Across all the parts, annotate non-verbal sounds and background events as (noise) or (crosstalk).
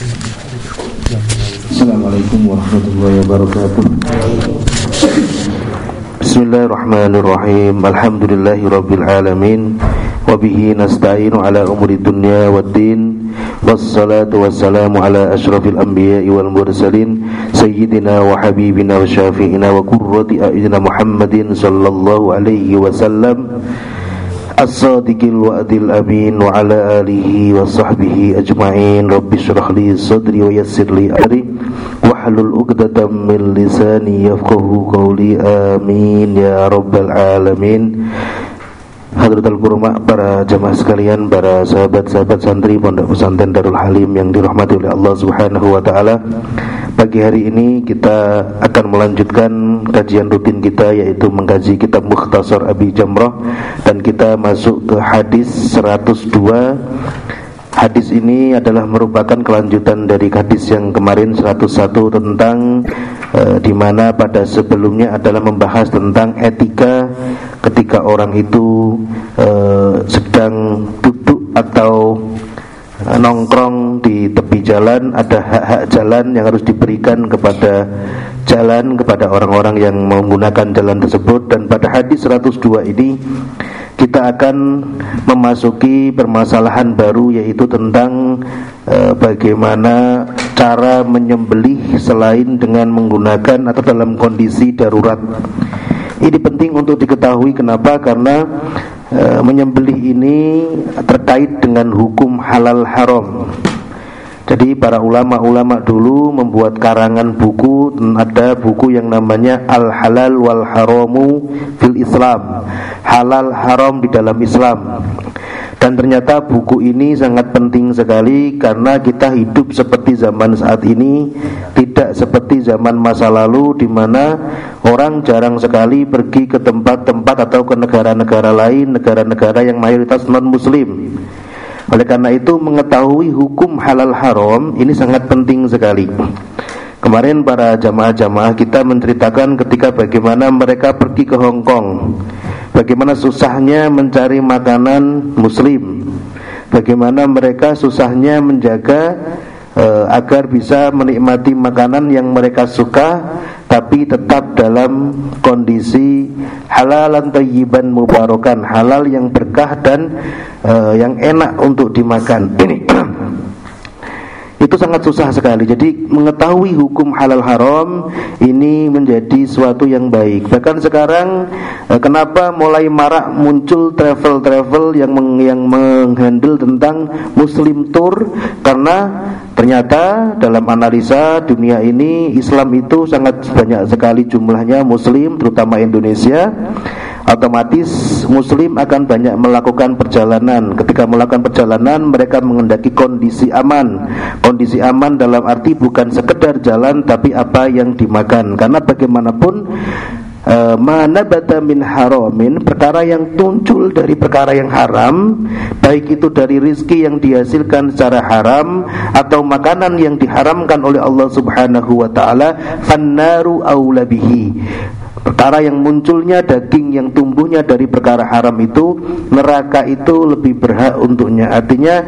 Assalamualaikum warahmatullahi wabarakatuh Bismillahirrahmanirrahim Alhamdulillahi rabbil alamin Wabihi nasta'inu ala umuri dunya wad din Wassalatu wassalamu ala ashrafil anbiya wal mursalin Sayyidina wa habibina wa syafi'ina wa kurrati a'idina Muhammadin sallallahu alaihi wasallam As-sadiqil wa'dil amin wa ala alihi wa sahbihi ajma'in Rabbi syrah li sadri wa yassir li amri Wahlul uqdatam min lisani yafqahu qawli amin ya rabbal alamin Hadratul Qurma para jamaah sekalian, para sahabat-sahabat santri Pondok Pesantren Darul Halim yang dirahmati oleh Allah Subhanahu wa taala. Pagi hari ini kita akan melanjutkan kajian rutin kita yaitu mengkaji kitab Mukhtasar Abi Jamrah dan kita masuk ke hadis 102 Hadis ini adalah merupakan kelanjutan dari hadis yang kemarin 101 tentang e, di mana pada sebelumnya adalah membahas tentang etika ketika orang itu e, sedang duduk atau nongkrong di tepi jalan. Ada hak-hak jalan yang harus diberikan kepada jalan kepada orang-orang yang menggunakan jalan tersebut. Dan pada hadis 102 ini kita akan memasuki permasalahan baru yaitu tentang e, bagaimana cara menyembelih selain dengan menggunakan atau dalam kondisi darurat. Ini penting untuk diketahui kenapa? Karena e, menyembelih ini terkait dengan hukum halal haram. Jadi para ulama-ulama dulu membuat karangan buku ada buku yang namanya Al Halal wal Haramu fil Islam. Halal haram di dalam Islam. Dan ternyata buku ini sangat penting sekali karena kita hidup seperti zaman saat ini, tidak seperti zaman masa lalu di mana orang jarang sekali pergi ke tempat-tempat atau ke negara-negara lain, negara-negara yang mayoritas non-muslim. Oleh karena itu mengetahui hukum halal haram ini sangat penting sekali. Kemarin para jamaah-jamaah kita menceritakan ketika bagaimana mereka pergi ke Hong Kong. Bagaimana susahnya mencari makanan muslim. Bagaimana mereka susahnya menjaga uh, agar bisa menikmati makanan yang mereka suka tapi tetap dalam kondisi halalan tayyiban mubarakan halal yang berkah dan uh, yang enak untuk dimakan. Ini itu sangat susah sekali. Jadi mengetahui hukum halal haram ini menjadi suatu yang baik. Bahkan sekarang eh, kenapa mulai marak muncul travel-travel yang meng, yang menghandle tentang muslim tour karena ternyata dalam analisa dunia ini Islam itu sangat banyak sekali jumlahnya muslim terutama Indonesia otomatis muslim akan banyak melakukan perjalanan. Ketika melakukan perjalanan mereka mengendaki kondisi aman. Kondisi aman dalam arti bukan sekedar jalan tapi apa yang dimakan. Karena bagaimanapun Uh, mana bata min haramin perkara yang muncul dari perkara yang haram baik itu dari rizki yang dihasilkan secara haram atau makanan yang diharamkan oleh Allah Subhanahu wa taala fannaru aulabihi Perkara yang munculnya daging yang tumbuhnya dari perkara haram itu Neraka itu lebih berhak untuknya. Artinya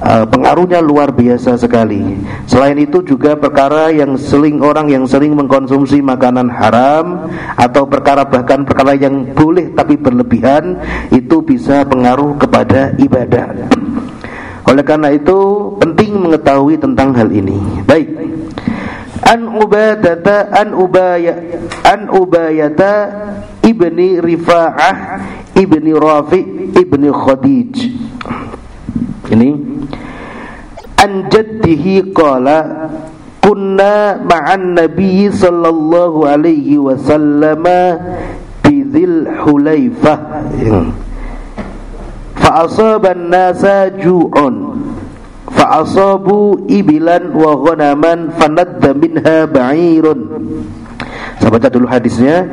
uh, pengaruhnya luar biasa sekali. Selain itu juga perkara yang sering orang yang sering mengkonsumsi makanan haram Atau perkara bahkan perkara yang boleh tapi berlebihan Itu bisa pengaruh kepada ibadah. Oleh karena itu penting mengetahui tentang hal ini. Baik an ubadata an ubaya an ubayata ibni rifa'ah ibni rafi ibni khadij. Ini. An jaddihi qala kunna ma'an nabi sallallahu alaihi wasallam bidhil hulaifah fa asaba an-nasa ju'un fa'asabu ibilan wa ghanaman fanadda minha ba'irun saya baca dulu hadisnya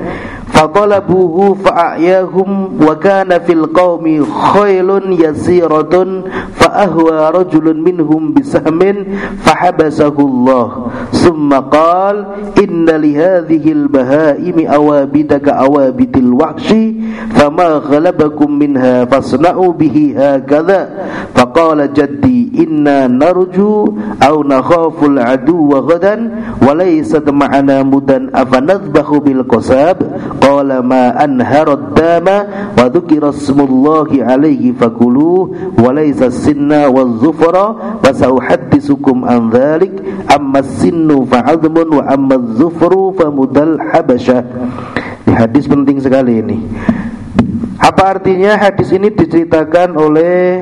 Fatalabuhu fa'ayahum wa kana fil qawmi khailun yasiratun fa'ahwa rajulun minhum bisahmin fahabasahu Allah summa qal inna li hadhihi al-bahaimi awabida ka awabidil wahshi fama ghalabakum minha fasna'u bihi hakadha faqala jaddi inna narju aw nakhafu al-aduwa ghadan wa laysat qala ma anharad dama wa dhukira smullahi alaihi fakuluh wa laysa sinna wa dhufra wa sauhaddisukum an dhalik. Amma sinnu fa'admun wa amma dhufru famudal habasyah ini hadis penting sekali ini. Apa artinya hadis ini diceritakan oleh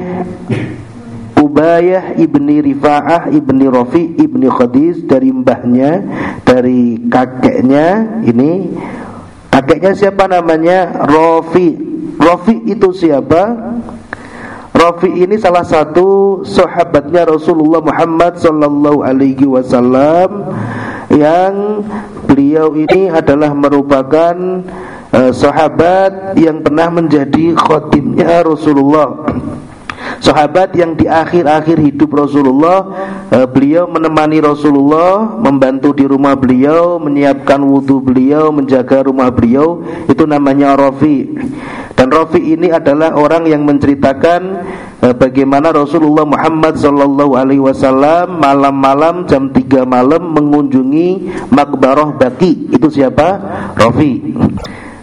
Ubayah ibni Rifa'ah ibni Rafi ibni Khadis dari mbahnya dari kakeknya ini Kakeknya siapa namanya? Rofi. Rofi itu siapa? Rofi ini salah satu sahabatnya Rasulullah Muhammad sallallahu alaihi wasallam yang beliau ini adalah merupakan uh, sahabat yang pernah menjadi khotimnya Rasulullah Sahabat yang di akhir-akhir hidup Rasulullah eh, Beliau menemani Rasulullah Membantu di rumah beliau Menyiapkan wudhu beliau Menjaga rumah beliau Itu namanya Rafi. Dan Rafi ini adalah orang yang menceritakan eh, Bagaimana Rasulullah Muhammad SAW Malam-malam jam 3 malam Mengunjungi Makbaroh Baki. Itu siapa? Rafi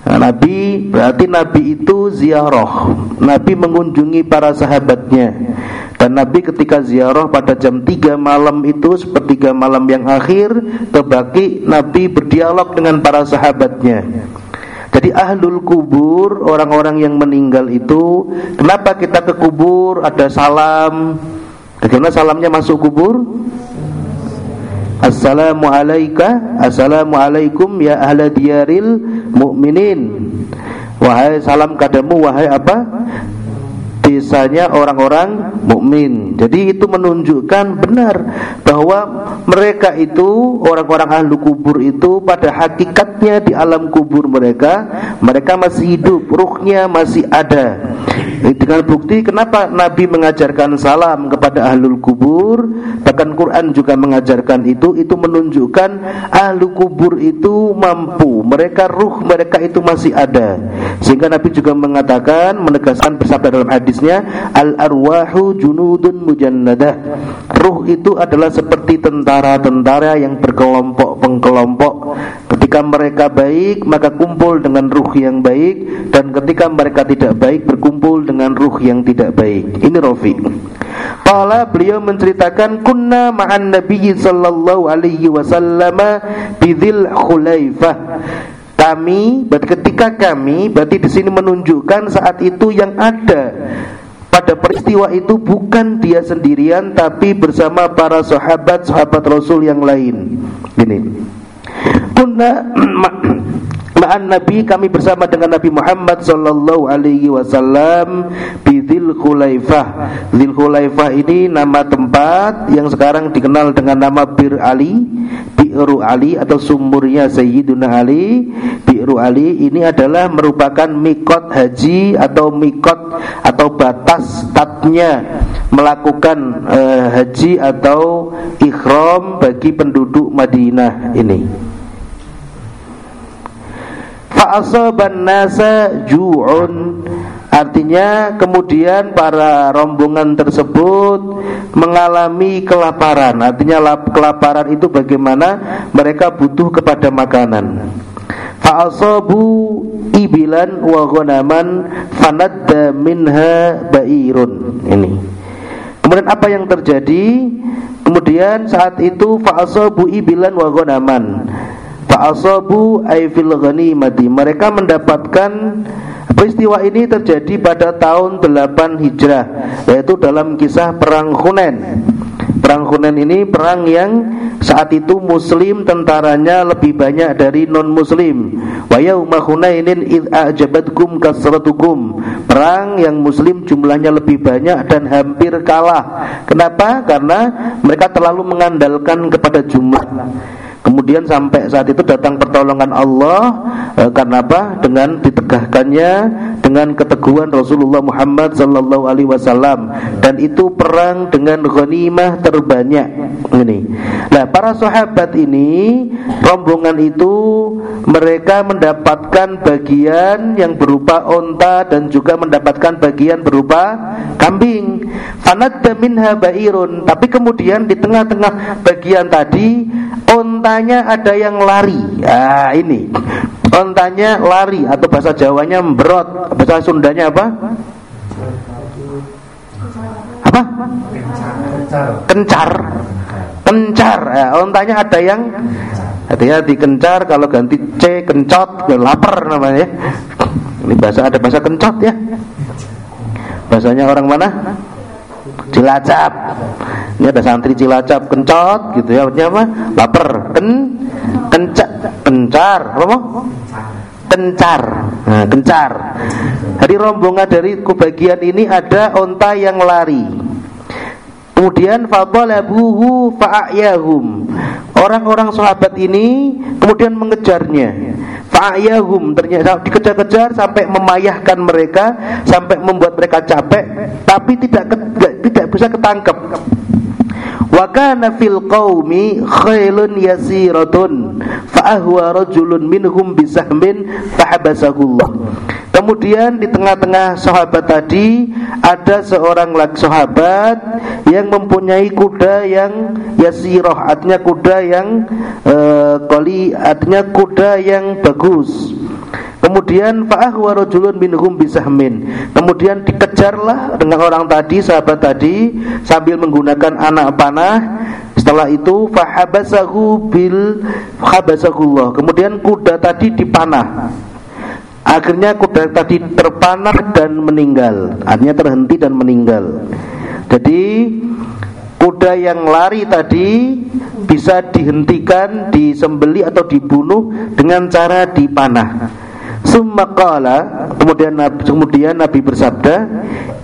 Nah, Nabi berarti Nabi itu ziarah. Nabi mengunjungi para sahabatnya. Dan Nabi ketika ziarah pada jam 3 malam itu sepertiga malam yang akhir terbagi Nabi berdialog dengan para sahabatnya. Jadi ahlul kubur orang-orang yang meninggal itu kenapa kita ke kubur ada salam? Bagaimana salamnya masuk kubur? Assalamualaikum Assalamualaikum ya ahla diyaril mu'minin Wahai salam kadamu wahai apa? Desanya orang-orang mukmin. Jadi itu menunjukkan benar bahwa mereka itu orang-orang ahlu kubur itu pada hakikatnya di alam kubur mereka mereka masih hidup, ruhnya masih ada. Dengan bukti kenapa Nabi mengajarkan salam kepada ahlul kubur? Bahkan Quran juga mengajarkan itu. Itu menunjukkan ahlu kubur itu mampu. Mereka ruh mereka itu masih ada. Sehingga Nabi juga mengatakan Menegaskan bersabda dalam hadisnya Al arwahu junudun mujannadah. Ruh itu adalah seperti tentara-tentara yang berkelompok-pengkelompok Ketika mereka baik maka kumpul dengan ruh yang baik. Dan ketika mereka tidak baik berkumpul dengan ruh yang tidak baik. Ini Rafi. Qala beliau menceritakan kunna ma'an Nabi sallallahu alaihi wasallam bidzil khulaifah. Kami ketika kami berarti di sini menunjukkan saat itu yang ada pada peristiwa itu bukan dia sendirian tapi bersama para sahabat sahabat Rasul yang lain. Ini. Kunna (clears throat) ma'an Nabi kami bersama dengan Nabi Muhammad sallallahu alaihi wasallam Khulaifah. Dzil Khulaifah ini nama tempat yang sekarang dikenal dengan nama Bir Ali, Bi'ru Ali atau sumurnya Sayyiduna Ali. Bi'ru Ali ini adalah merupakan mikot haji atau mikot atau batas tatnya melakukan uh, haji atau ikhram bagi penduduk Madinah ini. Fa'asaban nasa ju'un. Artinya kemudian para rombongan tersebut mengalami kelaparan. Artinya kelaparan itu bagaimana? Mereka butuh kepada makanan. Fa'asabu ibilan wa ghanaman fanadda minha ba'irun. Ini. Kemudian apa yang terjadi? Kemudian saat itu fa'asabu ibilan wa ghanaman Fa'asabu ay ghanimati. Mereka mendapatkan Peristiwa ini terjadi pada tahun 8 Hijrah Yaitu dalam kisah Perang Hunen Perang Hunen ini perang yang saat itu muslim tentaranya lebih banyak dari non muslim Wa yauma Hunainin id kasratukum. Perang yang muslim jumlahnya lebih banyak dan hampir kalah. Kenapa? Karena mereka terlalu mengandalkan kepada jumlah Kemudian sampai saat itu datang pertolongan Allah eh, karena apa? Dengan ditegahkannya dengan keteguhan Rasulullah Muhammad sallallahu alaihi wasallam dan itu perang dengan ghanimah terbanyak ini. Nah, para sahabat ini rombongan itu mereka mendapatkan bagian yang berupa onta dan juga mendapatkan bagian berupa kambing. Fanadda minha bairun, tapi kemudian di tengah-tengah bagian tadi ontanya ada yang lari. Ah, ini. Ontanya lari atau bahasa Jawanya memberot, bahasa Sundanya apa? Apa? Kencar. Kencar. Ya, ontanya ada yang hati-hati kencar kalau ganti C kencot, lapar namanya. Ini bahasa ada bahasa kencot ya. Bahasanya orang mana? Cilacap. Ini ada santri Cilacap kencot gitu ya. Artinya apa? Laper. Ken kencar kencar. Apa? Kencar. Nah, kencar. Dari rombongan dari kebagian ini ada onta yang lari. Kemudian fadalabuhu fa'ayahum. Orang-orang sahabat ini kemudian mengejarnya. Fa'ayahum ternyata dikejar-kejar sampai memayahkan mereka, sampai membuat mereka capek, tapi tidak tidak bisa ketangkep. Wa kana fil qaumi khailun yasiratun fa ahwa rajulun minhum bisahmin fahabasahullah. Kemudian di tengah-tengah sahabat tadi ada seorang laki sahabat yang mempunyai kuda yang yasiroh artinya kuda yang uh, koli artinya kuda yang bagus. Kemudian fa'ahwa rajulun minhum bisahmin. Kemudian dikejarlah dengan orang tadi, sahabat tadi sambil menggunakan anak panah. Setelah itu fahabasahu bil habasahullah. Kemudian kuda tadi dipanah. Akhirnya kuda tadi terpanah dan meninggal. Artinya terhenti dan meninggal. Jadi kuda yang lari tadi bisa dihentikan, disembeli atau dibunuh dengan cara dipanah. Summa qala kemudian kemudian Nabi bersabda,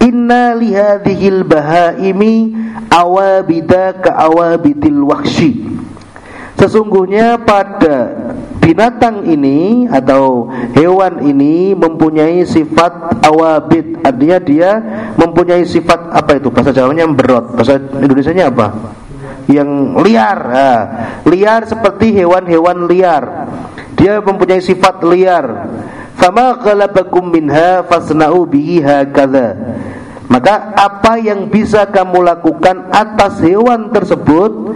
"Inna lihadhil bahaimi awabida ka awabitil wahsy." Sesungguhnya pada binatang ini atau hewan ini mempunyai sifat awabid. Artinya dia mempunyai sifat apa itu? Bahasa Jawanya berot bahasa Indonesianya apa? Yang liar. Nah, liar seperti hewan-hewan liar. Dia mempunyai sifat liar Fama ghalabakum minha fasna'u. Maka apa yang bisa kamu lakukan atas hewan tersebut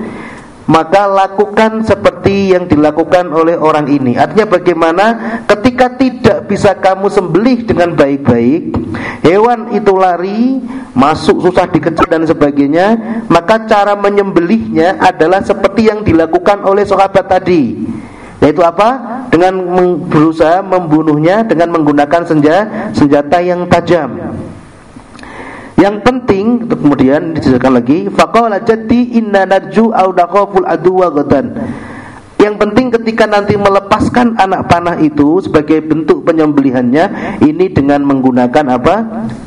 maka lakukan seperti yang dilakukan oleh orang ini. Artinya bagaimana ketika tidak bisa kamu sembelih dengan baik-baik, hewan itu lari, masuk susah dikejar dan sebagainya, maka cara menyembelihnya adalah seperti yang dilakukan oleh sahabat tadi. Yaitu apa? Dengan berusaha membunuhnya dengan menggunakan senjata senjata yang tajam. Yang penting kemudian dijelaskan lagi, faqala jaddi inna narju au nakhaful aduwa gadan. Yang penting ketika nanti melepaskan anak panah itu sebagai bentuk penyembelihannya ini dengan menggunakan apa?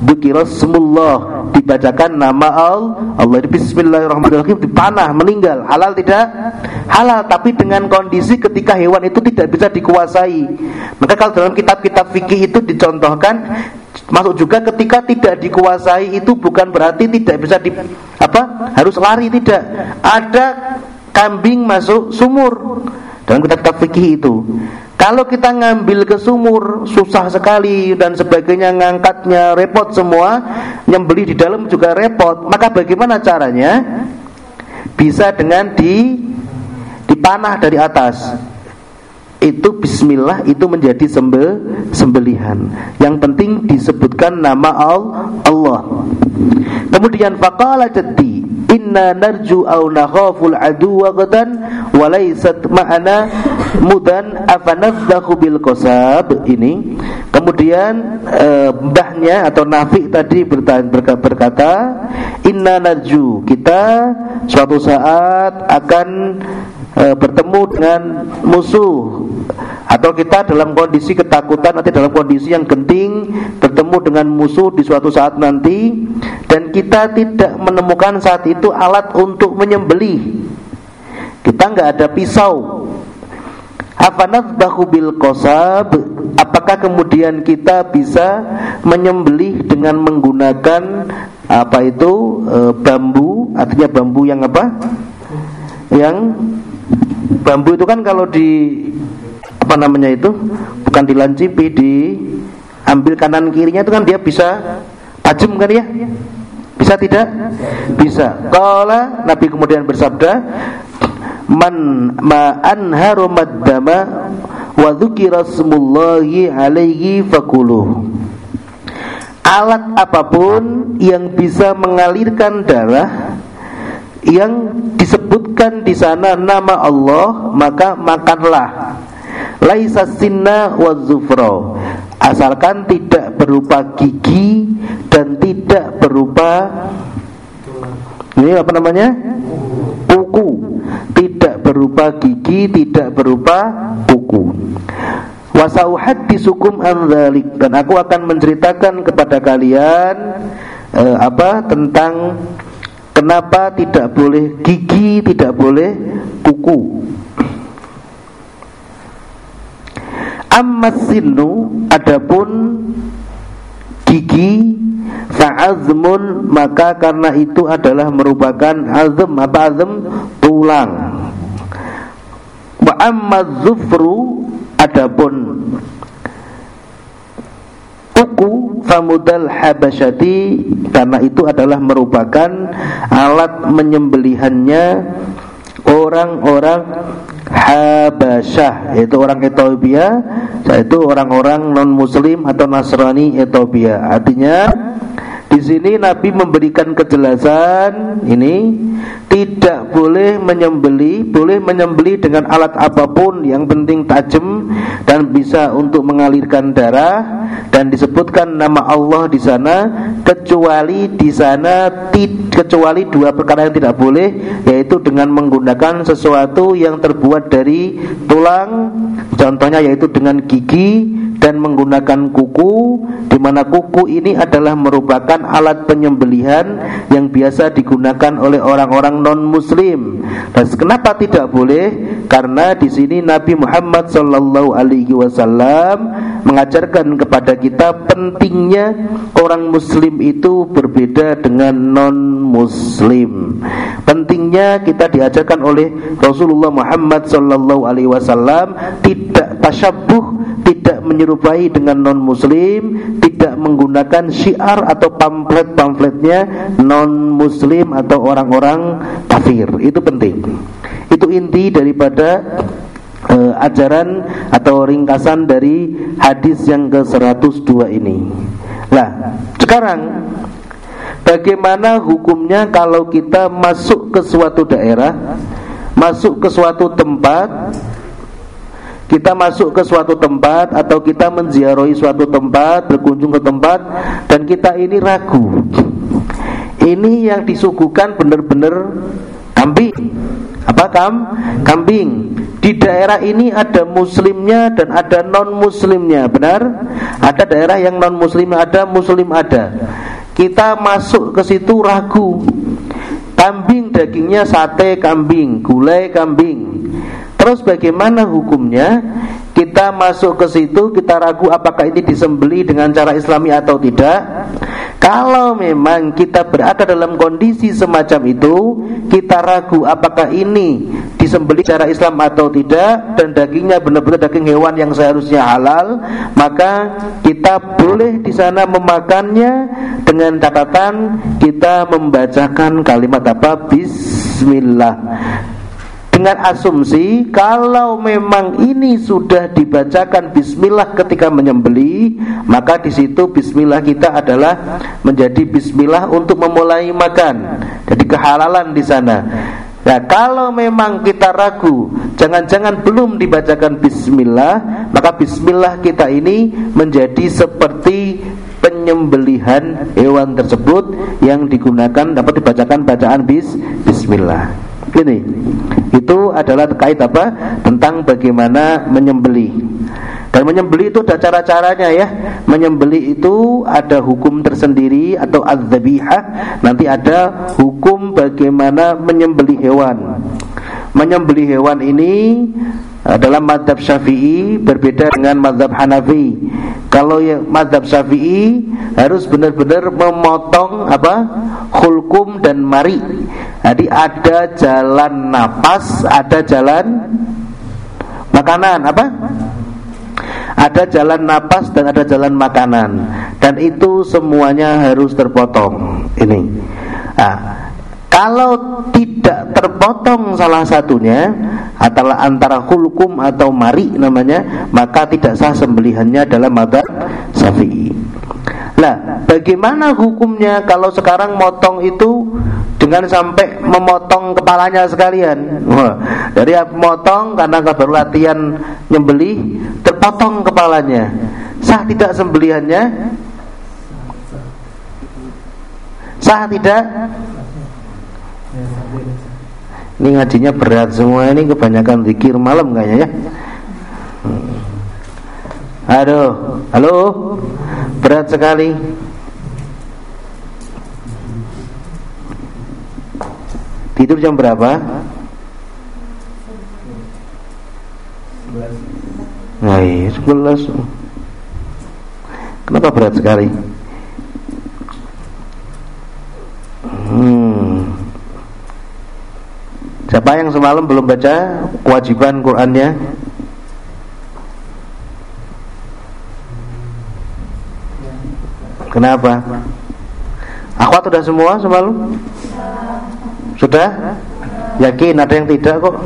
Dzikirasmullah, dibacakan nama Allah, Allah bismillahirrahmanirrahim dipanah meninggal. Halal tidak? Halal, tapi dengan kondisi ketika hewan itu tidak bisa dikuasai. Maka kalau dalam kitab-kitab fikih itu dicontohkan masuk juga ketika tidak dikuasai itu bukan berarti tidak bisa di apa harus lari tidak ada kambing masuk sumur dalam kitab-kitab fikih itu. Kalau kita ngambil ke sumur susah sekali dan sebagainya ngangkatnya repot semua, nyembeli di dalam juga repot. Maka bagaimana caranya? Bisa dengan di dipanah dari atas. Itu bismillah itu menjadi sembe, sembelihan. Yang penting disebutkan nama Allah. Kemudian faqala jaddi inna narju au nakhaful aduwa gadan wa laysat ma'ana mudan afanadzahu bil qasab. Ini. Kemudian e, mbahnya atau Nafi tadi berkata inna narju kita suatu saat akan e, bertemu dengan musuh. Atau kita dalam kondisi ketakutan atau dalam kondisi yang genting bertemu dengan musuh di suatu saat nanti dan kita tidak menemukan saat itu alat untuk menyembelih. Kita nggak ada pisau. Afanadbahu bil qasab apakah kemudian kita bisa menyembelih dengan menggunakan apa itu e, bambu artinya bambu yang apa? Yang bambu itu kan kalau di apa namanya itu bukan dilancipi di ambil kanan kirinya itu kan dia bisa tajam kan ya? Bisa tidak? Bisa. Kalau Nabi kemudian bersabda man ma anharu maddama wa dzukira smullahi alaihi fakuluh. Alat apa pun yang bisa mengalirkan darah yang disebutkan di sana nama Allah maka makanlah. Laisa sinna wa zufra. Asalkan tidak berupa gigi dan tidak berupa ini apa namanya? Kuku. Tidak berupa gigi tidak berupa kuku. Wasauhaddisukum an dan aku akan menceritakan kepada kalian eh, apa tentang kenapa tidak boleh gigi tidak boleh kuku? Amma sinu adapun gigi fa'azmun maka karena itu adalah merupakan azm apa azm? Tulang. Wa amma zufru adapun kuku famudal habasyati karena itu adalah merupakan alat menyembelihannya orang-orang Habasyah yaitu orang Ethiopia yaitu orang-orang non muslim atau Nasrani Ethiopia. Artinya di sini Nabi memberikan kejelasan ini tidak boleh menyembeli, boleh menyembeli dengan alat apa pun yang penting tajam dan bisa untuk mengalirkan darah dan disebutkan nama Allah di sana kecuali di sana kecuali dua perkara yang tidak boleh yaitu dengan menggunakan sesuatu yang terbuat dari tulang contohnya yaitu dengan gigi dan menggunakan kuku di mana kuku ini adalah merupakan alat penyembelihan yang biasa digunakan oleh orang-orang non muslim. Dan kenapa tidak boleh? Karena di sini Nabi Muhammad sallallahu alaihi wasallam mengajarkan kepada kita pentingnya orang muslim itu berbeda dengan non muslim. Pentingnya kita diajarkan oleh Rasulullah Muhammad sallallahu alaihi wasallam tidak tasyabuh tidak menyerupai dengan non muslim tidak menggunakan syiar atau pamflet-pamfletnya non muslim atau orang-orang kafir itu penting itu inti daripada uh, ajaran atau ringkasan dari hadis yang ke-102 ini nah sekarang bagaimana hukumnya kalau kita masuk ke suatu daerah masuk ke suatu tempat kita masuk ke suatu tempat atau kita menziarahi suatu tempat, berkunjung ke tempat dan kita ini ragu. Ini yang disuguhkan benar-benar kambing. Apa kam? Kambing. Di daerah ini ada muslimnya dan ada non muslimnya, benar? Ada daerah yang non muslim ada, muslim ada. Kita masuk ke situ ragu. Kambing dagingnya sate kambing, gulai kambing. Terus bagaimana hukumnya? Kita masuk ke situ, kita ragu apakah ini disembeli dengan cara islami atau tidak. Kalau memang kita berada dalam kondisi semacam itu, kita ragu apakah ini disembeli secara Islam atau tidak dan dagingnya benar-benar daging hewan yang seharusnya halal, maka kita boleh di sana memakannya dengan catatan kita membacakan kalimat apa? Bismillah dengan asumsi kalau memang ini sudah dibacakan bismillah ketika menyembeli maka di situ bismillah kita adalah menjadi bismillah untuk memulai makan. Jadi kehalalan di sana. Nah kalau memang kita ragu Jangan-jangan belum dibacakan bismillah Maka bismillah kita ini menjadi seperti penyembelihan hewan tersebut Yang digunakan dapat dibacakan bacaan bis, bismillah ini itu adalah terkait apa? Tentang bagaimana menyembeli. Dan menyembeli itu ada cara-caranya ya. Menyembeli itu ada hukum tersendiri atau adzabihah. Nanti ada hukum bagaimana menyembeli hewan. Menyembelih hewan ini dalam madhab syafi'i berbeda dengan madhab Hanafi. Kalau yang madhab syafi'i harus benar-benar memotong apa hulkum dan mari. Jadi ada jalan napas ada jalan makanan apa? Ada jalan napas dan ada jalan makanan. Dan itu semuanya harus terpotong. Ini. Nah, kalau tidak terpotong salah satunya adalah antara hulkum atau mari namanya, maka tidak sah sembelihannya dalam madzhab Syafi'i. Nah, bagaimana hukumnya kalau sekarang motong itu dengan sampai memotong kepalanya sekalian? Wah, dari motong karena baru latihan nyembelih, terpotong kepalanya. Sah tidak sembelihannya? Sah tidak? Ini ngajinya berat semua ini kebanyakan zikir malam kayaknya ya. Halo, halo, berat sekali. Tidur jam berapa? Nah, sebelas. Kenapa berat sekali? Hmm. Siapa yang semalam belum baca kewajiban Qurannya? Kenapa? Akhwat sudah semua semalam? Sudah? Yakin ada yang tidak kok?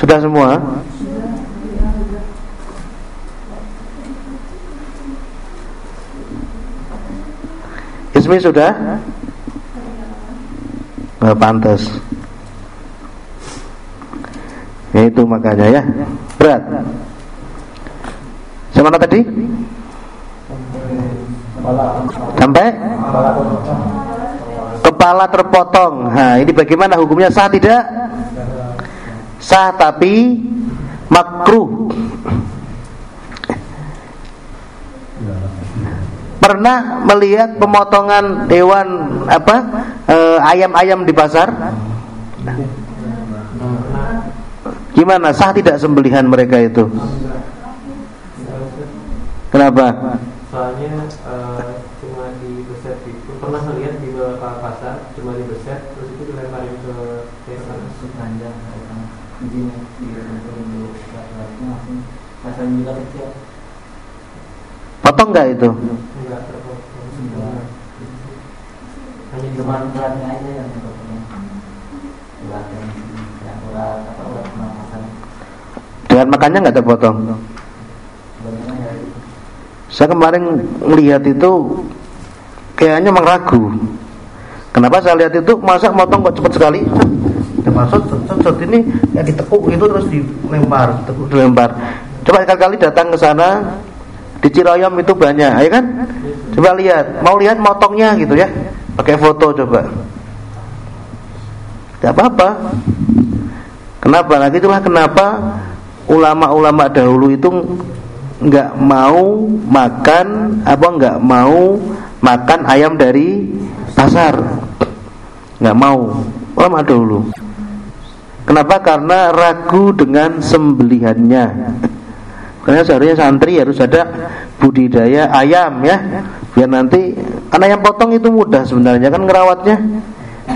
Sudah semua? Ismi sudah? Nggak pantas. Ya itu makanya ya. Berat. Semana tadi? Sampai? Kepala terpotong. Nah ini bagaimana hukumnya? Sah tidak? Sah tapi makruh. Pernah melihat pemotongan hewan apa? eh, ayam-ayam di pasar? Gimana sah tidak sembelihan mereka itu? Kenapa? Soalnya uh, cuma di beset itu pernah melihat di pasar cuma di beset terus itu dilemparin ke sana panjang izinnya dulu pasar juga kecil Potong nggak itu? Enggak terpotong. Hanya cuma uratnya aja yang. Urat yang yang urat apa urat pernapasan. Dengan makannya nggak terpotong? Saya kemarin melihat itu kayaknya memang ragu. Kenapa saya lihat itu masa motong kok cepat sekali? Maksud set ini yang ditekuk itu terus dilempar, ditekuk dilempar. Coba kali-kali datang ke sana, di Ciroyom itu banyak, ya kan? Coba lihat, mau lihat motongnya gitu ya. Pakai foto coba. Tidak apa-apa. Kenapa? Nah, itulah kenapa ulama-ulama dahulu itu nggak mau makan apa nggak mau makan ayam dari pasar nggak mau ulama dahulu kenapa karena ragu dengan sembelihannya karena seharusnya santri harus ada budidaya ayam ya. Biar nanti karena yang potong itu mudah sebenarnya kan ngerawatnya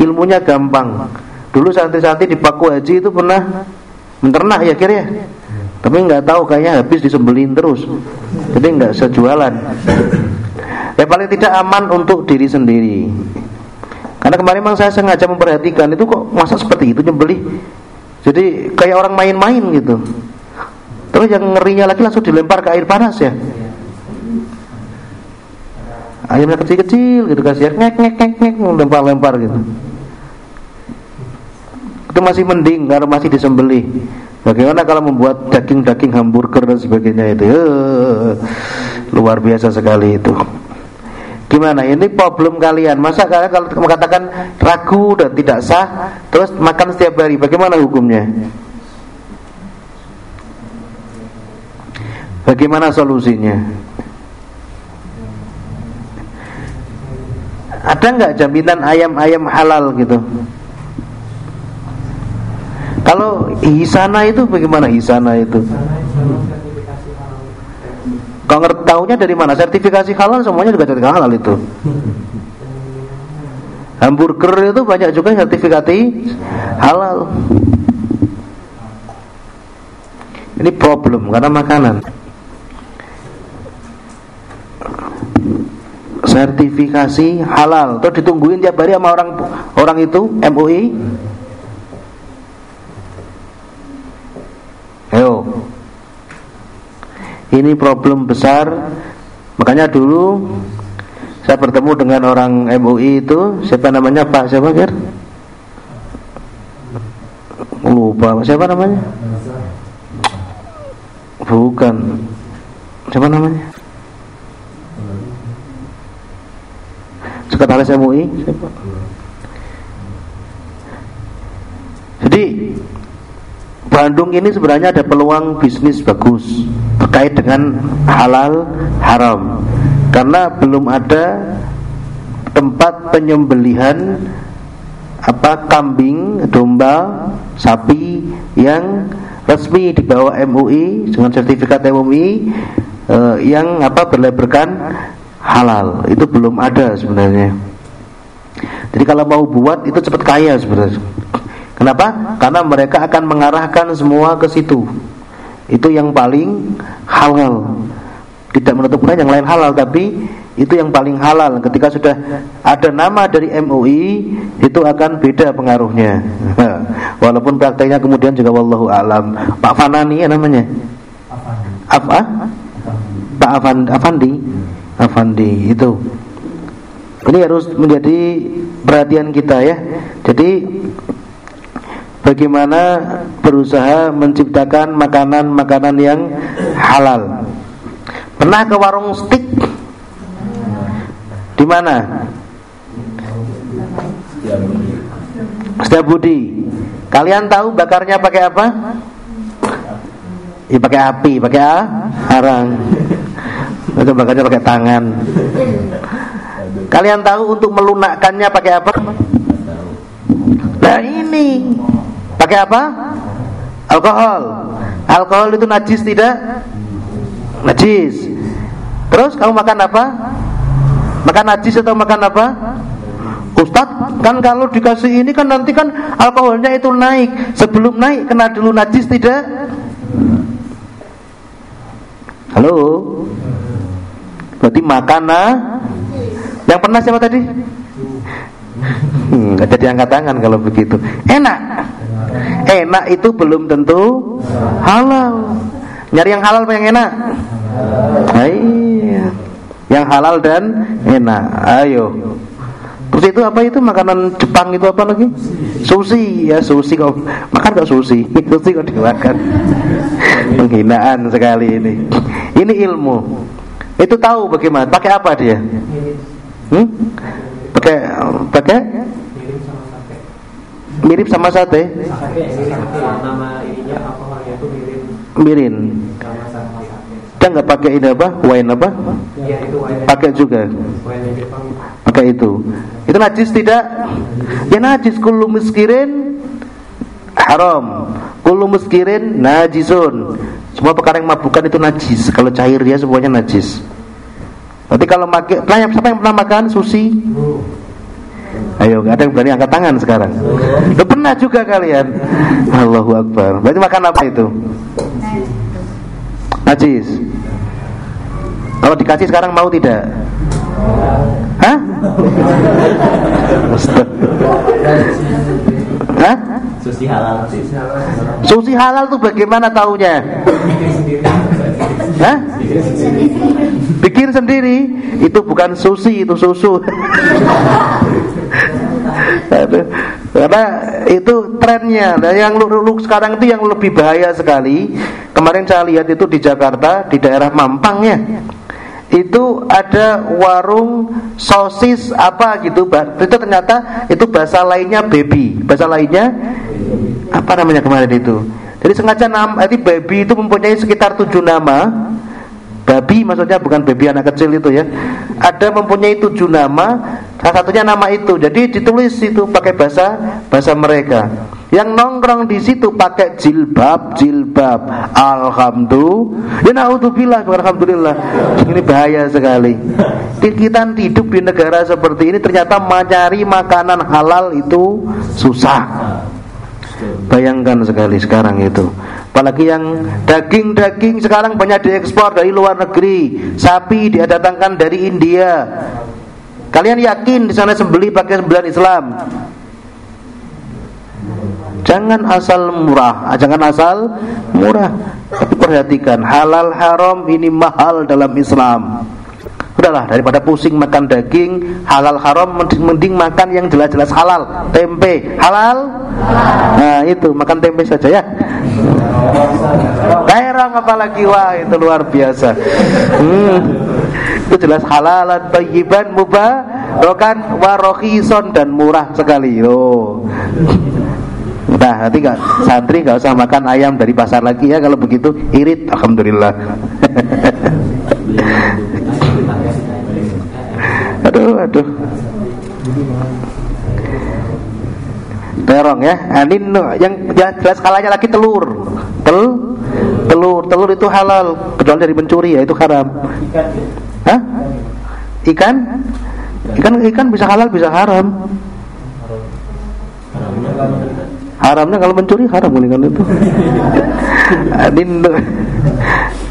ilmunya gampang. Dulu santri-santri di Paku Haji itu pernah menternak ya kira ya. Tapi nggak tahu kayaknya habis disembelin terus. Jadi nggak sejualan. Ya paling tidak aman untuk diri sendiri. Karena kemarin memang saya sengaja memperhatikan itu kok masa seperti itu nyembelih. Jadi kayak orang main-main gitu. Terus yang ngerinya lagi langsung dilempar ke air panas ya. Ayamnya kecil-kecil gitu kasih ngek ngek ngek ngek lempar-lempar gitu. Itu masih mending kalau masih disembelih. Bagaimana kalau membuat daging-daging hamburger dan sebagainya itu? Uh, luar biasa sekali itu. Gimana? Ini problem kalian. Masa kalian kalau mengatakan ragu dan tidak sah, terus makan setiap hari, bagaimana hukumnya? Bagaimana solusinya? Ada nggak jaminan ayam-ayam halal gitu? Kalau hisana itu bagaimana hisana itu? Kau ngerti dari mana? Sertifikasi halal semuanya juga sertifikasi halal itu. Hamburger itu banyak juga sertifikasi halal. Ini problem karena makanan. Sertifikasi halal Terus ditungguin tiap hari sama orang orang itu MUI. Ayo. Ini problem besar. Makanya dulu saya bertemu dengan orang MUI itu siapa namanya Pak siapa Kir? Lupa siapa namanya? Bukan. Siapa namanya? MUI? Jadi Bandung ini sebenarnya ada peluang bisnis bagus terkait dengan halal haram karena belum ada tempat penyembelihan apa kambing, domba, sapi yang resmi di bawah MUI dengan sertifikat MUI eh, yang apa berlabelkan halal itu belum ada sebenarnya. Jadi kalau mau buat itu cepat kaya sebenarnya. Kenapa? Karena mereka akan mengarahkan semua ke situ. Itu yang paling halal. Tidak menutup kemungkinan yang lain halal, tapi itu yang paling halal. Ketika sudah ada nama dari MUI, itu akan beda pengaruhnya. (laughs) Walaupun prakteknya kemudian juga wallahu alam. Pak Fanani ya namanya. Apa? Pak Afandi, Afandi. Afandi itu. Ini harus menjadi perhatian kita ya. Jadi bagaimana berusaha menciptakan makanan-makanan yang halal. Pernah ke warung steak? Di mana? Setiap Budi. Kalian tahu bakarnya pakai apa? Ya pakai api, pakai a? arang. Itu bakarnya pakai tangan. Kalian tahu untuk melunakkannya pakai apa? Nah ini Pakai apa? Alkohol. Alkohol itu najis tidak? Najis. Terus kamu makan apa? Makan najis atau makan apa? Ustadz, kan kalau dikasih ini kan nanti kan alkoholnya itu naik. Sebelum naik kena dulu najis tidak? Halo? Berarti makanan Yang pernah siapa tadi? Hmm, jadi angkat tangan kalau begitu. Enak. Enak itu belum tentu halal. Nyari yang halal apa yang enak? Nah, iya. Yang halal dan enak. Ayo. Terus itu apa itu makanan Jepang itu apa lagi? Sushi ya sushi kok makan kok sushi (laughs) sushi kok dimakan penghinaan sekali ini ini ilmu itu tahu bagaimana? Pakai apa dia? Hmm? pakai pakai? Mirip sama sate. Mirin. Kita nggak pakai ini apa? Wine apa? Pakai juga. Pakai itu. Itu najis tidak? Ya najis. Kullu miskirin haram. Kullu miskirin najisun semua perkara yang mabukan itu najis kalau cair dia semuanya najis Berarti kalau makan, tanya siapa yang pernah makan sushi? Ayo, ada yang berani angkat tangan sekarang. Lu pernah juga kalian? Allahu Akbar. Berarti makan apa itu? Najis. Kalau dikasih sekarang mau tidak? Hah? (laughs) Hah? Susi halal sih. Sushi halal tuh bagaimana taunya? Hah? Bikin sendiri itu bukan sushi itu susu. Karena itu trennya. Dan yang lu, lu sekarang itu yang lebih bahaya sekali. Kemarin saya lihat itu di Jakarta di daerah Mampang ya. Itu ada warung sosis apa gitu, itu ternyata itu bahasa lainnya baby, bahasa lainnya apa namanya kemarin itu. Jadi sengaja nama, jadi baby itu mempunyai sekitar tujuh nama. Babi maksudnya bukan baby anak kecil itu ya. Ada mempunyai tujuh nama Salah satunya nama itu. Jadi ditulis itu pakai bahasa bahasa mereka. Yang nongkrong di situ pakai jilbab, jilbab. Alhamdulillah. Ya alhamdulillah. Ini bahaya sekali. Kita hidup di negara seperti ini ternyata mencari makanan halal itu susah. Bayangkan sekali sekarang itu. Apalagi yang daging-daging sekarang banyak diekspor dari luar negeri. Sapi didatangkan dari India. Kalian yakin di sana sembeli pakai sembilan Islam? Jangan asal murah, ah, jangan asal murah. Tapi perhatikan, halal haram ini mahal dalam Islam. Udahlah daripada pusing makan daging halal haram mending, makan yang jelas-jelas halal. Tempe halal? Nah, itu makan tempe saja ya. Terong apalagi wah itu luar biasa. Hmm. Itu jelas halalan thayyiban mubarakan warohison dan murah sekali. Oh. Nah, nanti gak, santri nggak usah makan ayam dari pasar lagi ya kalau begitu irit, alhamdulillah. (laughs) aduh, aduh. Terong ya. Nah, ini yang jelas kalanya lagi telur. Tel, telur, telur itu halal, kecuali dari mencuri ya itu haram. Ikan? Ikan ikan bisa halal bisa haram. Haramnya kalau mencuri haram kan itu. (laughs)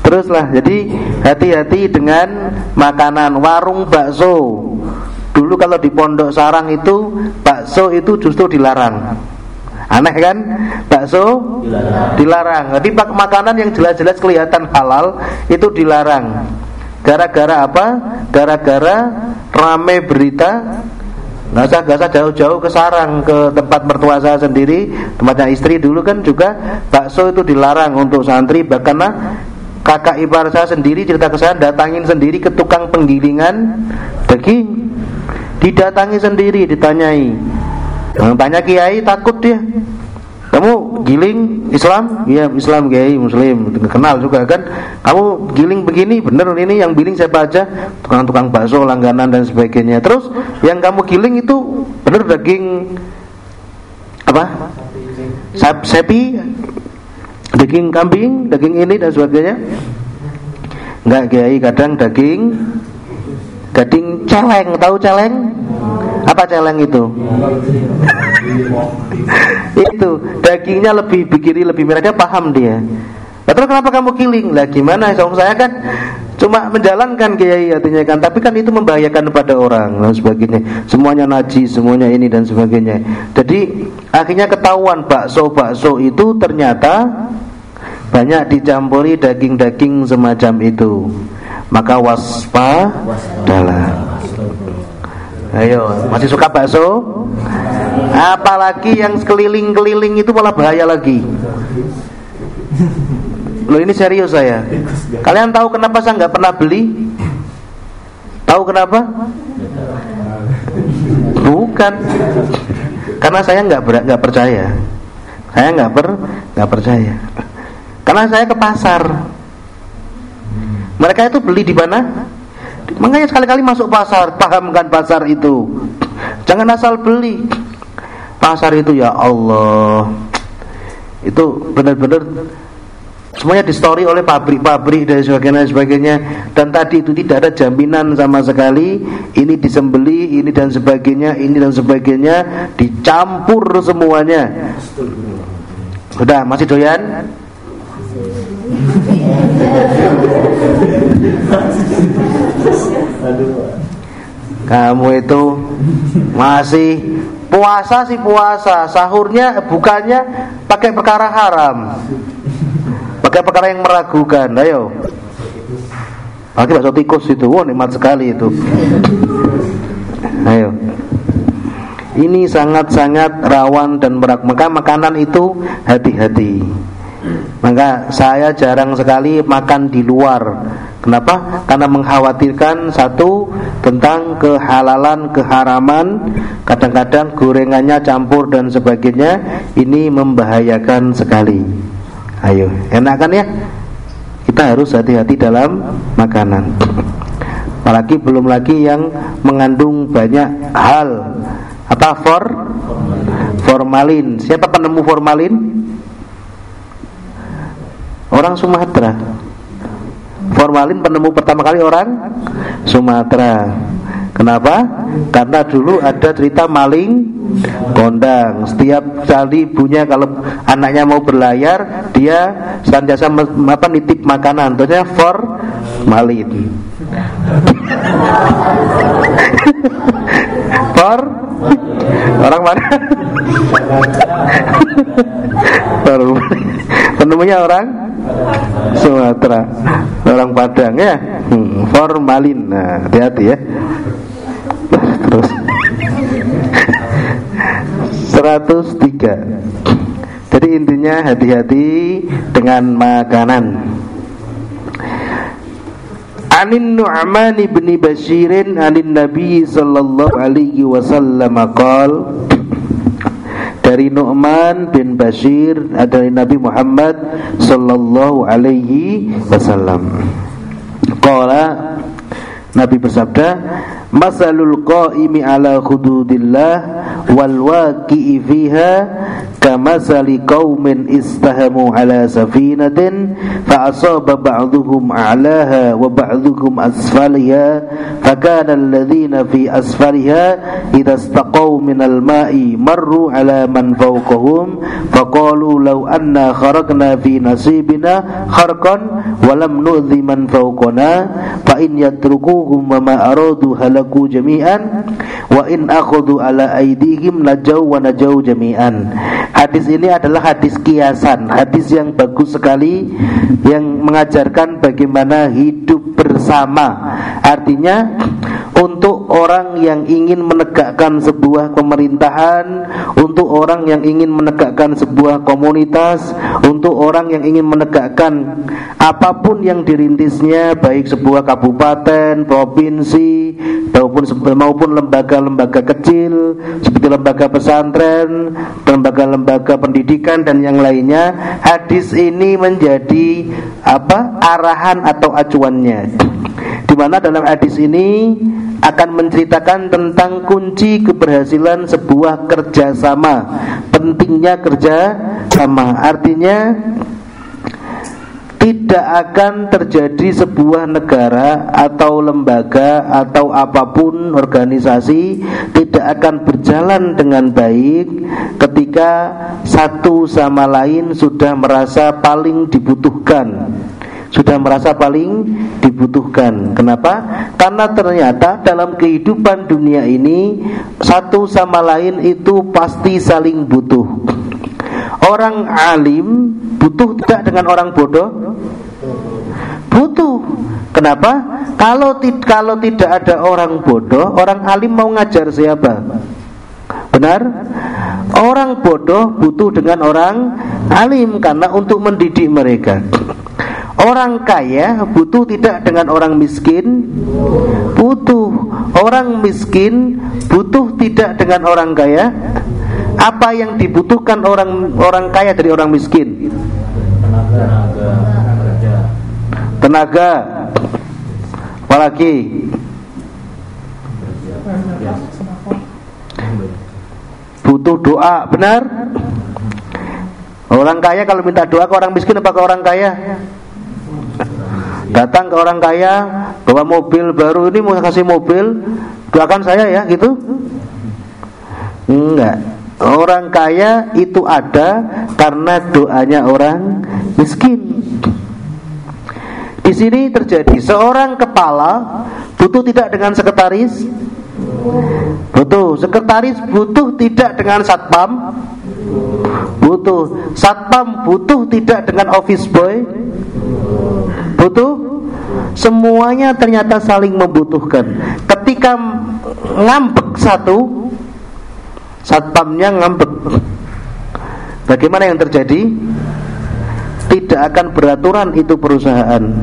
Teruslah, jadi hati-hati dengan makanan warung bakso. Dulu kalau di Pondok Sarang itu bakso itu justru dilarang. Aneh kan? Bakso dilarang. dilarang. Jadi makanan yang jelas-jelas kelihatan halal itu dilarang. Gara-gara apa? Gara-gara rame berita. Usah, gak usah jauh-jauh ke sarang ke tempat mertua saya sendiri, tempatnya istri. Dulu kan juga bakso itu dilarang untuk santri. Bahkan kakak ipar saya sendiri cerita ke saya datangin sendiri ke tukang penggilingan daging. Didatangi sendiri ditanyai. Tanya kiai takut dia? Kamu giling Islam? Iya Islam kiai Muslim kenal juga kan? Kamu giling begini bener ini yang giling siapa aja? Tukang-tukang bakso langganan dan sebagainya. Terus yang kamu giling itu bener daging apa? Sap, sapi daging kambing daging ini dan sebagainya? Enggak kiai kadang daging daging celeng tahu celeng apa celeng itu? (laughs) itu dagingnya lebih bikiri lebih merah dia paham dia. Lalu kenapa kamu killing? Lah gimana? Song saya kan cuma menjalankan kiai artinya kan, tapi kan itu membahayakan pada orang dan sebagainya. Semuanya najis, semuanya ini dan sebagainya. Jadi akhirnya ketahuan bakso-bakso itu ternyata banyak dicampuri daging-daging semacam itu. Maka waspa dalam Ayo, masih suka bakso? Apalagi yang sekeliling-keliling itu malah bahaya lagi. Loh ini serius saya. Kalian tahu kenapa saya nggak pernah beli? Tahu kenapa? Bukan. Karena saya nggak nggak percaya. Saya nggak per nggak percaya. Karena saya ke pasar. Mereka itu beli di mana? Makanya sekali-kali masuk pasar, pahamkan pasar itu. Jangan asal beli. Pasar itu ya Allah. Itu benar-benar semuanya di story oleh pabrik-pabrik dan sebagainya sebagainya dan tadi itu tidak ada jaminan sama sekali ini disembeli ini dan sebagainya ini dan sebagainya dicampur semuanya sudah masih doyan kamu itu masih puasa sih puasa, sahurnya bukannya pakai perkara haram. Pakai perkara yang meragukan. Ayo. Pakai bakso tikus itu, wah nikmat sekali itu. Ayo. Ini sangat-sangat rawan dan merak. Maka makanan itu hati-hati. Maka saya jarang sekali makan di luar. Kenapa? Karena mengkhawatirkan satu tentang kehalalan, keharaman. Kadang-kadang gorengannya campur dan sebagainya. Ini membahayakan sekali. Ayo, enak kan ya? Kita harus hati-hati dalam makanan. apalagi belum lagi yang mengandung banyak hal apa for formalin siapa penemu formalin orang Sumatera formalin penemu pertama kali orang Sumatera Kenapa? Karena dulu ada cerita maling kondang. Setiap kali ibunya kalau anaknya mau berlayar, dia senantiasa apa nitip makanan. Tentunya for malin. (laughs) for orang mana? (laughs) Baru penemunya orang Sumatera, orang Padang ya. Hmm, formalin. Nah, hati-hati ya. Terus. 103 jadi intinya hati-hati dengan makanan. Anin Nu'man ibn Bashirin Anin Nabi sallallahu alaihi wasallam qal dari Nu'man bin Bashir dari Nabi Muhammad sallallahu alaihi wasallam. Qala Nabi bersabda Masalul qa'imi ala hududillah Wal waqi'i fiha Kamasali qawmin istahamu ala safinatin Fa'asaba ba'duhum a'laha Wa ba'duhum asfaliha Fakana alladhina fi asfaliha Ida staqaw minal ma'i Marru ala man fawqahum Faqalu law anna kharaqna fi nasibina Kharqan Walam nu'zi man fawqana Fa in yatrukuhum wa ma aradu halaku jami'an Wa in akhudhu ala aidihim najau wa najau jami'an. Hadis ini adalah hadis kiasan Hadis yang bagus sekali Yang mengajarkan bagaimana hidup bersama. Artinya untuk orang yang ingin menegakkan sebuah pemerintahan, untuk orang yang ingin menegakkan sebuah komunitas, untuk orang yang ingin menegakkan apa pun yang dirintisnya, baik sebuah kabupaten, provinsi, maupun maupun lembaga-lembaga kecil seperti lembaga pesantren, lembaga-lembaga pendidikan dan yang lainnya. Hadis ini menjadi apa? arahan atau acuannya. Di mana dalam hadis ini akan menceritakan tentang kunci keberhasilan sebuah kerjasama, pentingnya kerja sama. Artinya tidak akan terjadi sebuah negara atau lembaga atau apa pun organisasi tidak akan berjalan dengan baik ketika satu sama lain sudah merasa paling dibutuhkan sudah merasa paling dibutuhkan. Kenapa? Karena ternyata dalam kehidupan dunia ini satu sama lain itu pasti saling butuh. Orang alim butuh tidak dengan orang bodoh? Butuh. Kenapa? Kalau kalau tidak ada orang bodoh, orang alim mau ngajar siapa? Benar? Orang bodoh butuh dengan orang alim karena untuk mendidik mereka. Orang kaya butuh tidak dengan orang miskin? Butuh. Orang miskin butuh tidak dengan orang kaya? Apa yang dibutuhkan orang orang kaya dari orang miskin? Tenaga. Tenaga. Apalagi? Butuh doa, benar? Orang kaya kalau minta doa ke orang miskin apa ke orang kaya? Datang ke orang kaya bawa mobil baru ini mau kasih mobil, doakan saya ya gitu. Enggak. Orang kaya itu ada karena doanya orang miskin. Di sini terjadi seorang kepala butuh tidak dengan sekretaris, butuh sekretaris butuh tidak dengan satpam, butuh satpam butuh tidak dengan office boy, butuh semuanya ternyata saling membutuhkan ketika ngambek satu satpamnya ngambek bagaimana yang terjadi tidak akan beraturan itu perusahaan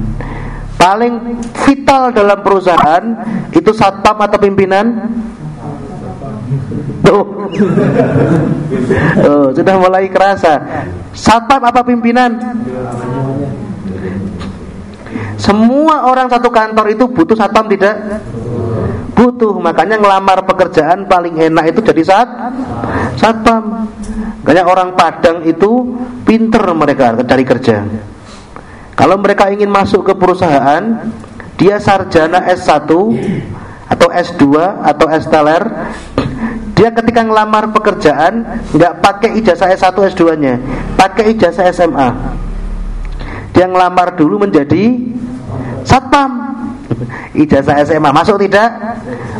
paling vital dalam perusahaan itu satpam atau pimpinan Tuh. (laughs) oh, sudah mulai kerasa. Satpam apa pimpinan? Semua orang satu kantor itu butuh satpam tidak? Butuh. Makanya ngelamar pekerjaan paling enak itu jadi sat satpam. Makanya orang Padang itu pinter mereka dari kerja. Kalau mereka ingin masuk ke perusahaan, dia sarjana S1 atau S2 atau S teler dia ketika ngelamar pekerjaan nggak pakai ijazah S1 S2-nya, pakai ijazah SMA. Dia ngelamar dulu menjadi satpam. Ijazah SMA masuk tidak?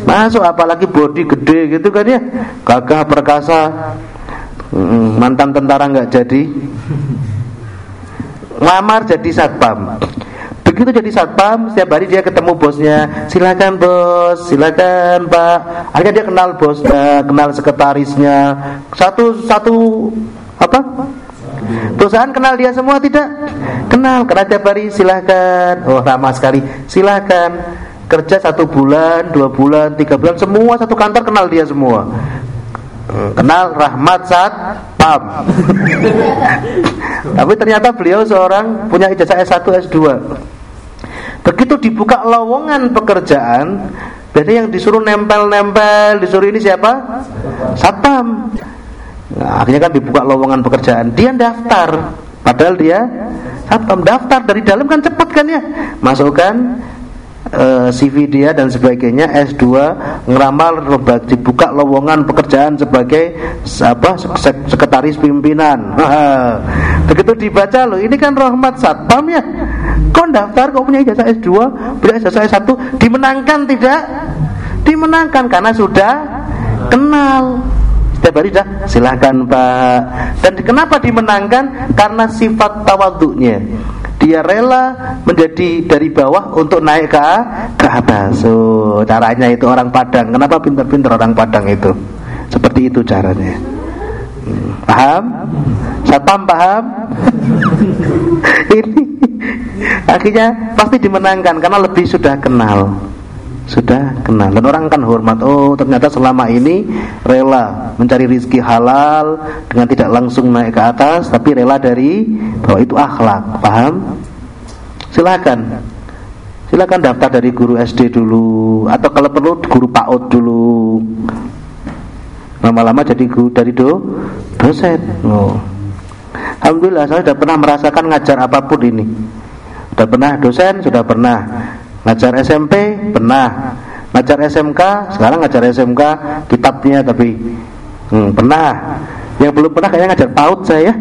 Masuk apalagi body gede gitu kan ya. Gagah perkasa. Mantan tentara nggak jadi. Ngelamar jadi satpam. Begitu jadi satpam, setiap hari dia ketemu bosnya. Silakan bos, silakan pak. Akhirnya dia kenal bosnya, kenal sekretarisnya. Satu satu apa? Perusahaan kenal dia semua tidak? Kenal karena tiap hari silahkan. Oh ramah sekali. Silahkan kerja satu bulan, dua bulan, tiga bulan, semua satu kantor kenal dia semua. Kenal Rahmat Sat Pam. (laughs) Tapi ternyata beliau seorang punya ijazah S1 S2. Begitu dibuka lowongan pekerjaan, berarti yang disuruh nempel-nempel, disuruh ini siapa? Satpam. Nah, akhirnya kan dibuka lowongan pekerjaan, dia daftar. Padahal dia satpam daftar dari dalam kan cepat kan ya. Masukkan uh, eh, CV dia dan sebagainya S2 ngeramal dibuka lowongan pekerjaan sebagai apa sekretaris pimpinan. (laughs) Begitu dibaca loh ini kan rahmat satpam ya? Kau daftar kau punya ijazah S2 punya ijazah S1 dimenangkan tidak? Dimenangkan karena sudah kenal setiap hari dah silahkan pak dan kenapa dimenangkan karena sifat tawaduknya dia rela menjadi dari bawah untuk naik ke ke atas. So, caranya itu orang Padang. Kenapa pintar-pintar orang Padang itu? Seperti itu caranya. Hmm, paham? Satpam paham? (laughs) Ini akhirnya pasti dimenangkan karena lebih sudah kenal sudah kenal. Dan orang kan hormat oh ternyata selama ini rela mencari rizki halal dengan tidak langsung naik ke atas tapi rela dari bahwa itu akhlak. Paham? Silakan. Silakan daftar dari guru SD dulu atau kalau perlu guru PAUD dulu. Lama-lama jadi guru dari do dosen. Oh. Alhamdulillah saya sudah pernah merasakan ngajar apa pun ini. Sudah pernah dosen sudah pernah Ngajar SMP pernah, ngajar SMK sekarang ngajar SMK kitabnya tapi hmm, pernah. Yang belum pernah kayaknya ngajar PAUD saya. (laughs)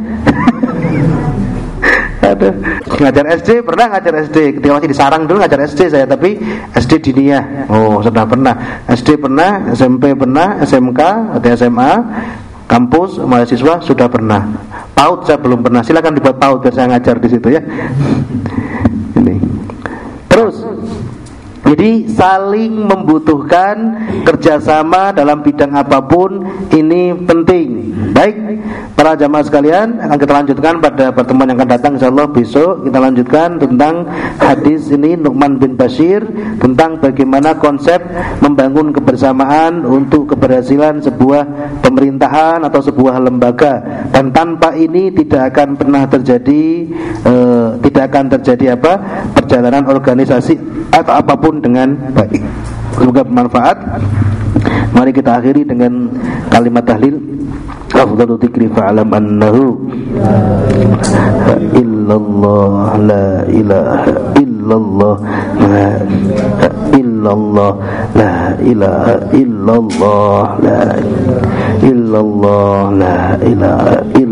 Aduh. Ngajar SD pernah ngajar SD ketika masih di Sarang dulu ngajar SD saya tapi SD dinia oh sudah pernah. SD pernah SMP pernah SMK atau SMA kampus mahasiswa sudah pernah. PAUD saya belum pernah. Silakan dibuat PAUD biar saya ngajar di situ ya ini terus jadi saling membutuhkan kerjasama dalam bidang apa pun ini penting. Baik, para jamaah sekalian akan kita lanjutkan pada pertemuan yang akan datang Insya Allah besok kita lanjutkan tentang hadis ini Nu'man bin Bashir tentang bagaimana konsep membangun kebersamaan untuk keberhasilan sebuah pemerintahan atau sebuah lembaga dan tanpa ini tidak akan pernah terjadi eh, tidak akan terjadi apa perjalanan organisasi atau apa pun dengan baik. Semoga bermanfaat. Mari kita akhiri dengan kalimat tahlil. Afdalu dzikri fa'lam annahu la illallah la ilaha illallah la illallah la ilaha illallah la illallah la ilaha illallah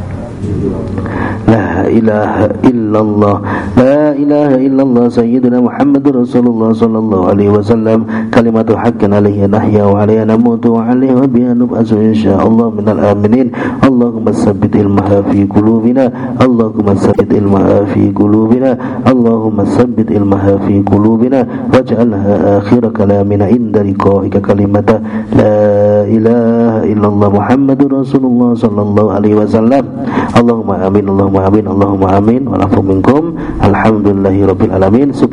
La ilaha illallah. La ilaha illallah Sayyidina Muhammad Rasulullah Sallallahu alaihi wasallam. Kalimatu haqqan alaihi nahya Wa alaihi namutu Wa alaihi wa biha nub'asu InsyaAllah minal aminin. Allahumma sabit ilmaha fi kulubina Allahumma sabit ilmaha fi kulubina Allahumma sabit ilmaha fi kulubina Waj'alha akhir kalamina Inda likoika kalimata. La ilaha illallah Muhammad Rasulullah Sallallahu alaihi wasallam. Allahumma amin Allahumma amin Allahumma amin. Wa minkum. Alhamdulillahi rabbil alamin. Subhan